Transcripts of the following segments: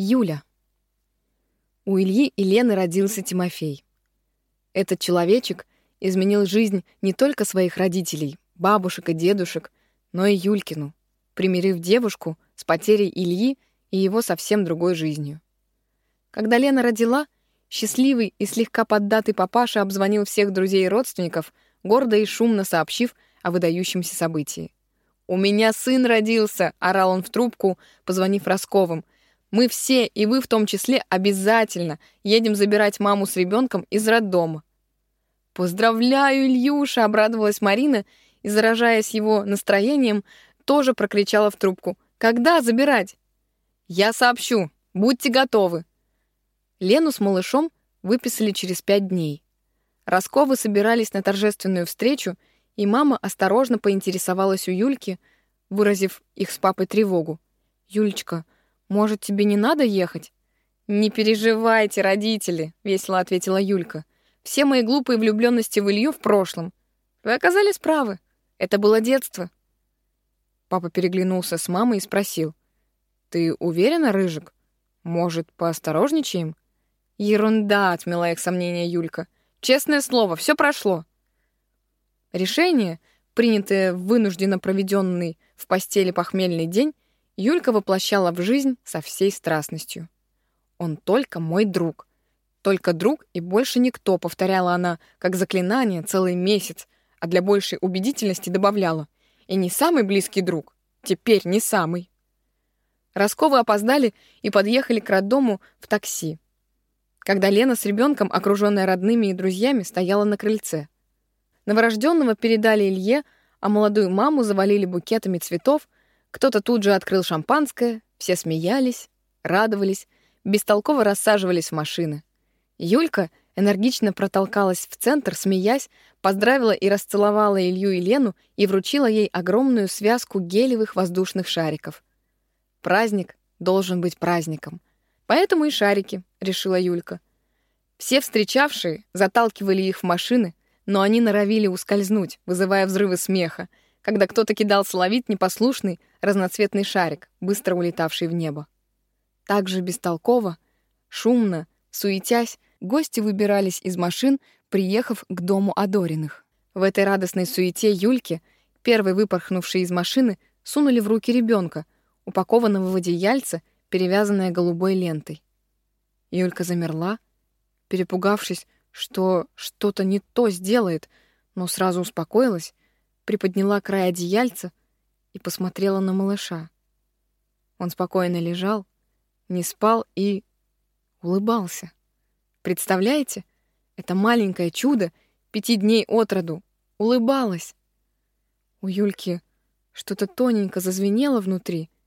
Юля. У Ильи и Лены родился Тимофей. Этот человечек изменил жизнь не только своих родителей, бабушек и дедушек, но и Юлькину, примирив девушку с потерей Ильи и его совсем другой жизнью. Когда Лена родила, счастливый и слегка поддатый папаша обзвонил всех друзей и родственников, гордо и шумно сообщив о выдающемся событии. «У меня сын родился!» — орал он в трубку, позвонив Росковым. «Мы все, и вы в том числе, обязательно едем забирать маму с ребенком из роддома». «Поздравляю, Ильюша!» — обрадовалась Марина и, заражаясь его настроением, тоже прокричала в трубку. «Когда забирать?» «Я сообщу. Будьте готовы». Лену с малышом выписали через пять дней. Росковы собирались на торжественную встречу, и мама осторожно поинтересовалась у Юльки, выразив их с папой тревогу. «Юлечка, может, тебе не надо ехать?» «Не переживайте, родители», — весело ответила Юлька. «Все мои глупые влюбленности в Илью в прошлом. Вы оказались правы. Это было детство». Папа переглянулся с мамой и спросил. «Ты уверена, Рыжик? Может, поосторожничаем?» «Ерунда», — отмела их сомнения Юлька. «Честное слово, все прошло». Решение, принятое в вынужденно проведенный в постели похмельный день, Юлька воплощала в жизнь со всей страстностью. «Он только мой друг. Только друг и больше никто», — повторяла она, как заклинание, целый месяц, а для большей убедительности добавляла. «И не самый близкий друг. Теперь не самый». Росковы опоздали и подъехали к роддому в такси когда Лена с ребенком, окруженная родными и друзьями, стояла на крыльце. Новорожденного передали Илье, а молодую маму завалили букетами цветов, кто-то тут же открыл шампанское, все смеялись, радовались, бестолково рассаживались в машины. Юлька энергично протолкалась в центр, смеясь, поздравила и расцеловала Илью и Лену и вручила ей огромную связку гелевых воздушных шариков. Праздник должен быть праздником. Поэтому и шарики, решила Юлька. Все встречавшие заталкивали их в машины, но они норовили ускользнуть, вызывая взрывы смеха, когда кто-то кидался ловить непослушный разноцветный шарик, быстро улетавший в небо. Так же бестолково, шумно, суетясь, гости выбирались из машин, приехав к дому Адориных. В этой радостной суете Юльке, первой выпорхнувшей из машины, сунули в руки ребенка, упакованного в одеяльце перевязанная голубой лентой. Юлька замерла, перепугавшись, что что-то не то сделает, но сразу успокоилась, приподняла край одеяльца и посмотрела на малыша. Он спокойно лежал, не спал и улыбался. Представляете? Это маленькое чудо пяти дней от роду улыбалось. У Юльки что-то тоненько зазвенело внутри —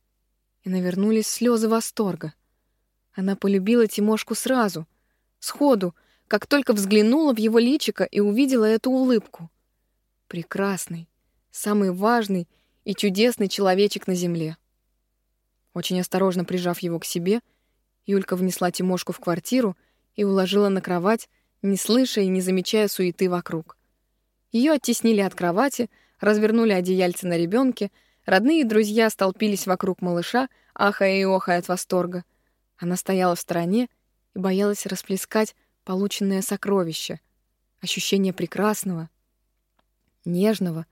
и навернулись слезы восторга. Она полюбила Тимошку сразу, сходу, как только взглянула в его личико и увидела эту улыбку. Прекрасный, самый важный и чудесный человечек на земле. Очень осторожно прижав его к себе, Юлька внесла Тимошку в квартиру и уложила на кровать, не слыша и не замечая суеты вокруг. Ее оттеснили от кровати, развернули одеяльце на ребенке, Родные и друзья столпились вокруг малыша, ахая и охая от восторга. Она стояла в стороне и боялась расплескать полученное сокровище, ощущение прекрасного, нежного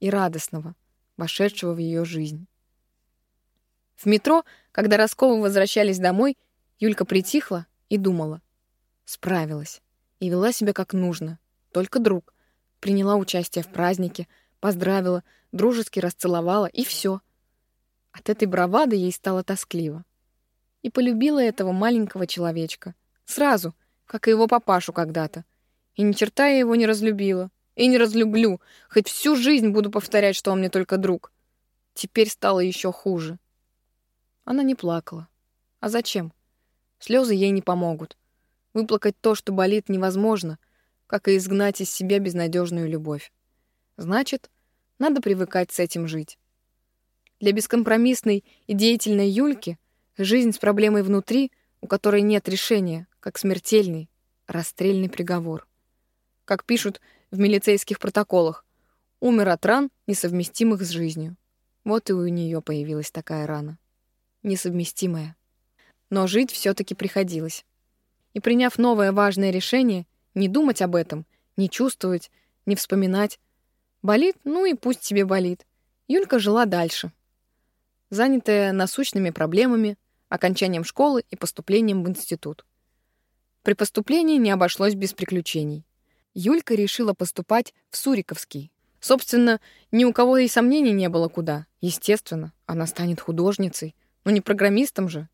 и радостного, вошедшего в ее жизнь. В метро, когда Росковы возвращались домой, Юлька притихла и думала. Справилась. И вела себя как нужно. Только друг. Приняла участие в празднике, поздравила, дружески расцеловала, и все. От этой бравады ей стало тоскливо. И полюбила этого маленького человечка. Сразу, как и его папашу когда-то. И ни черта я его не разлюбила. И не разлюблю, хоть всю жизнь буду повторять, что он мне только друг. Теперь стало еще хуже. Она не плакала. А зачем? Слезы ей не помогут. Выплакать то, что болит, невозможно, как и изгнать из себя безнадежную любовь. Значит, надо привыкать с этим жить. Для бескомпромиссной и деятельной Юльки жизнь с проблемой внутри, у которой нет решения, как смертельный, расстрельный приговор. Как пишут в милицейских протоколах, умер от ран, несовместимых с жизнью. Вот и у нее появилась такая рана. Несовместимая. но жить все таки приходилось. И приняв новое важное решение, не думать об этом, не чувствовать, не вспоминать. Болит, ну и пусть себе болит. Юлька жила дальше. Занятая насущными проблемами, окончанием школы и поступлением в институт. При поступлении не обошлось без приключений. Юлька решила поступать в Суриковский. Собственно, ни у кого и сомнений не было куда. Естественно, она станет художницей. Но не программистом же.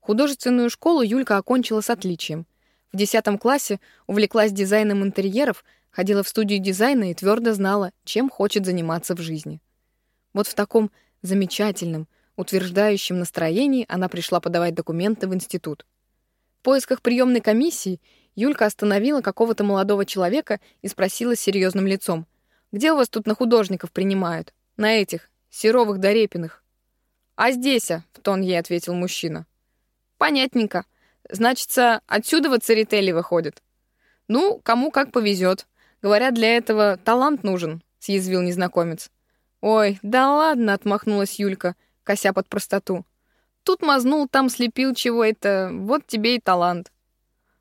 Художественную школу Юлька окончила с отличием. В 10 классе увлеклась дизайном интерьеров, ходила в студию дизайна и твердо знала, чем хочет заниматься в жизни. Вот в таком замечательном, утверждающем настроении она пришла подавать документы в институт. В поисках приемной комиссии Юлька остановила какого-то молодого человека и спросила с серьезным лицом: "Где у вас тут на художников принимают? На этих серовых да репиных?" "А здесь, а", в тон ей ответил мужчина. "Понятненько. Значится, отсюда вот церетели выходит. Ну, кому как повезет. Говорят, для этого талант нужен, съязвил незнакомец. Ой, да ладно, отмахнулась Юлька, кося под простоту. Тут мазнул, там слепил чего это, вот тебе и талант.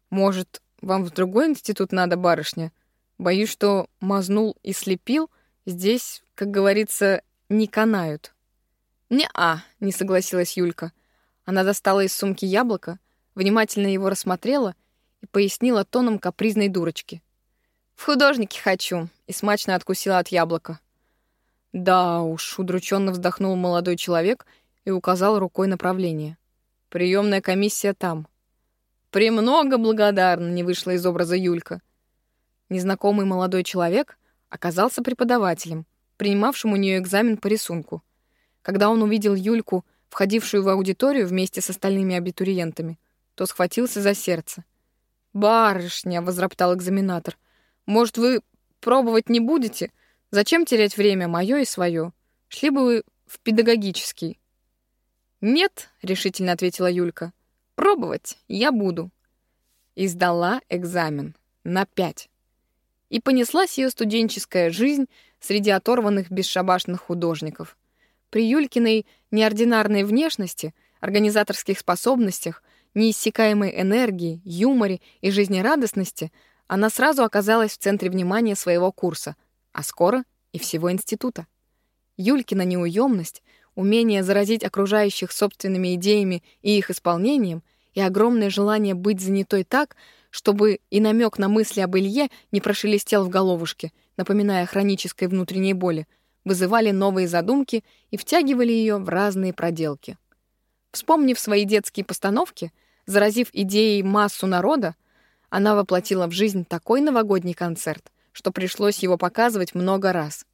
Может, вам в другой институт надо, барышня? Боюсь, что мазнул и слепил здесь, как говорится, не канают. Не-а, не согласилась Юлька. Она достала из сумки яблоко, внимательно его рассмотрела и пояснила тоном капризной дурочки. «В художники хочу», и смачно откусила от яблока. «Да уж», — удрученно вздохнул молодой человек и указал рукой направление. «Приемная комиссия там». «Премного благодарна», — не вышла из образа Юлька. Незнакомый молодой человек оказался преподавателем, принимавшим у нее экзамен по рисунку. Когда он увидел Юльку, входившую в аудиторию вместе с остальными абитуриентами, то схватился за сердце. «Барышня!» — возроптал экзаменатор. «Может, вы пробовать не будете? Зачем терять время мое и свое? Шли бы вы в педагогический». «Нет», — решительно ответила Юлька. «Пробовать я буду». И сдала экзамен на пять. И понеслась ее студенческая жизнь среди оторванных бесшабашных художников. При Юлькиной неординарной внешности, организаторских способностях — неиссякаемой энергии, юморе и жизнерадостности, она сразу оказалась в центре внимания своего курса, а скоро и всего института. Юлькина неуемность, умение заразить окружающих собственными идеями и их исполнением и огромное желание быть занятой так, чтобы и намек на мысли об Илье не прошелестел в головушке, напоминая хронической внутренней боли, вызывали новые задумки и втягивали ее в разные проделки. Вспомнив свои детские постановки, Заразив идеей массу народа, она воплотила в жизнь такой новогодний концерт, что пришлось его показывать много раз.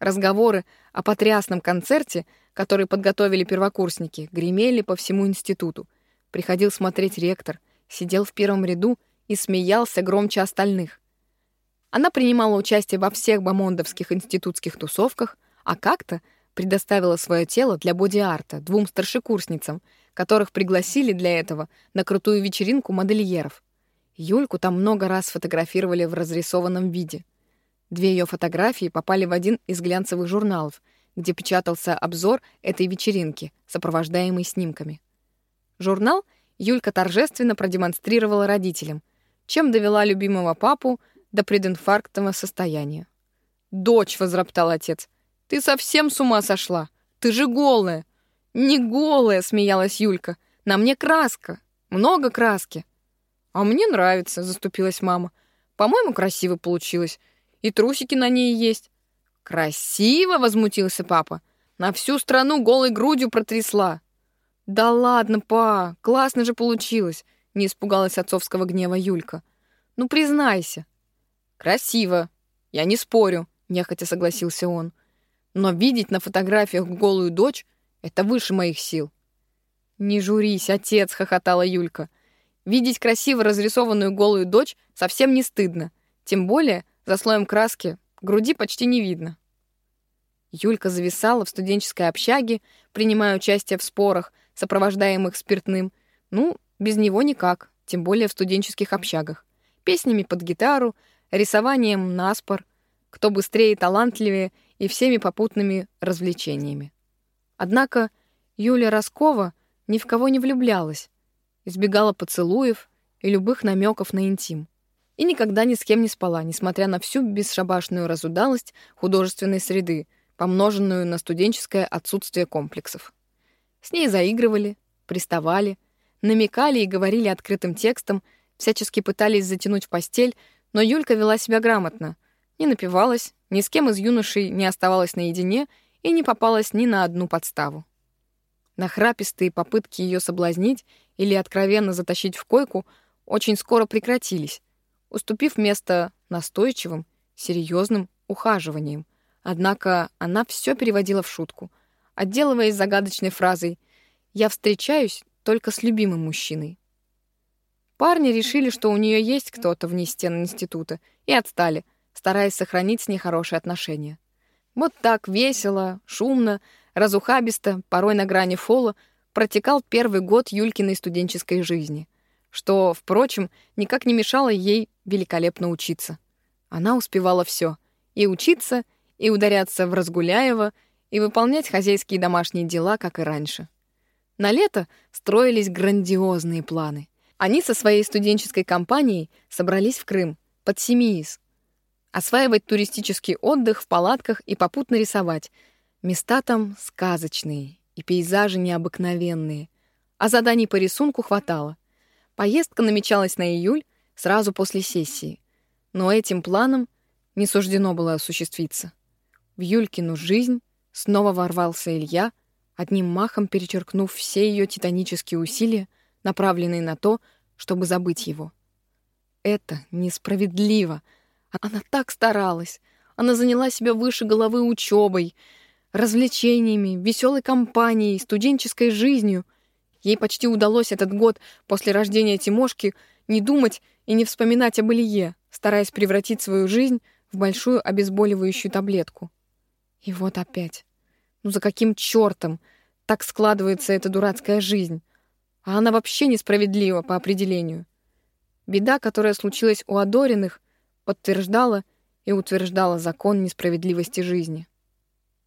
Разговоры о потрясном концерте, который подготовили первокурсники, гремели по всему институту. Приходил смотреть ректор, сидел в первом ряду и смеялся громче остальных. Она принимала участие во всех бомондовских институтских тусовках, а как-то предоставила свое тело для боди-арта двум старшекурсницам — которых пригласили для этого на крутую вечеринку модельеров. Юльку там много раз фотографировали в разрисованном виде. Две ее фотографии попали в один из глянцевых журналов, где печатался обзор этой вечеринки, сопровождаемый снимками. Журнал Юлька торжественно продемонстрировала родителям, чем довела любимого папу до прединфарктного состояния. «Дочь!» — возроптал отец. «Ты совсем с ума сошла! Ты же голая! «Не голая», — смеялась Юлька. «На мне краска. Много краски». «А мне нравится», — заступилась мама. «По-моему, красиво получилось. И трусики на ней есть». «Красиво?» — возмутился папа. «На всю страну голой грудью протрясла». «Да ладно, па, классно же получилось», — не испугалась отцовского гнева Юлька. «Ну, признайся». «Красиво. Я не спорю», — нехотя согласился он. «Но видеть на фотографиях голую дочь — это выше моих сил. Не журись, отец, хохотала Юлька. Видеть красиво разрисованную голую дочь совсем не стыдно. Тем более, за слоем краски груди почти не видно. Юлька зависала в студенческой общаге, принимая участие в спорах, сопровождаемых спиртным. Ну, без него никак, тем более в студенческих общагах. Песнями под гитару, рисованием на спор, кто быстрее и талантливее и всеми попутными развлечениями. Однако Юля Роскова ни в кого не влюблялась, избегала поцелуев и любых намеков на интим. И никогда ни с кем не спала, несмотря на всю бесшабашную разудалость художественной среды, помноженную на студенческое отсутствие комплексов. С ней заигрывали, приставали, намекали и говорили открытым текстом, всячески пытались затянуть в постель, но Юлька вела себя грамотно, не напивалась, ни с кем из юношей не оставалась наедине и не попалась ни на одну подставу. Нахрапистые попытки ее соблазнить или откровенно затащить в койку очень скоро прекратились, уступив место настойчивым, серьезным ухаживаниям. Однако она все переводила в шутку, отделываясь загадочной фразой «Я встречаюсь только с любимым мужчиной». Парни решили, что у нее есть кто-то вне стен института, и отстали, стараясь сохранить с ней хорошие отношения. Вот так весело, шумно, разухабисто, порой на грани фола, протекал первый год Юлькиной студенческой жизни, что, впрочем, никак не мешало ей великолепно учиться. Она успевала все — и учиться, и ударяться в Разгуляева, и выполнять хозяйские домашние дела, как и раньше. На лето строились грандиозные планы. Они со своей студенческой компанией собрались в Крым, под Семиис, осваивать туристический отдых в палатках и попутно рисовать. Места там сказочные и пейзажи необыкновенные. А заданий по рисунку хватало. Поездка намечалась на июль, сразу после сессии. Но этим планом не суждено было осуществиться. В Юлькину жизнь снова ворвался Илья, одним махом перечеркнув все ее титанические усилия, направленные на то, чтобы забыть его. Это несправедливо — она так старалась. Она заняла себя выше головы учебой, развлечениями, веселой компанией, студенческой жизнью. Ей почти удалось этот год после рождения Тимошки не думать и не вспоминать об Илье, стараясь превратить свою жизнь в большую обезболивающую таблетку. И вот опять. Ну за каким чертом так складывается эта дурацкая жизнь? А она вообще несправедлива по определению. Беда, которая случилась у Адориных, подтверждала и утверждала закон несправедливости жизни.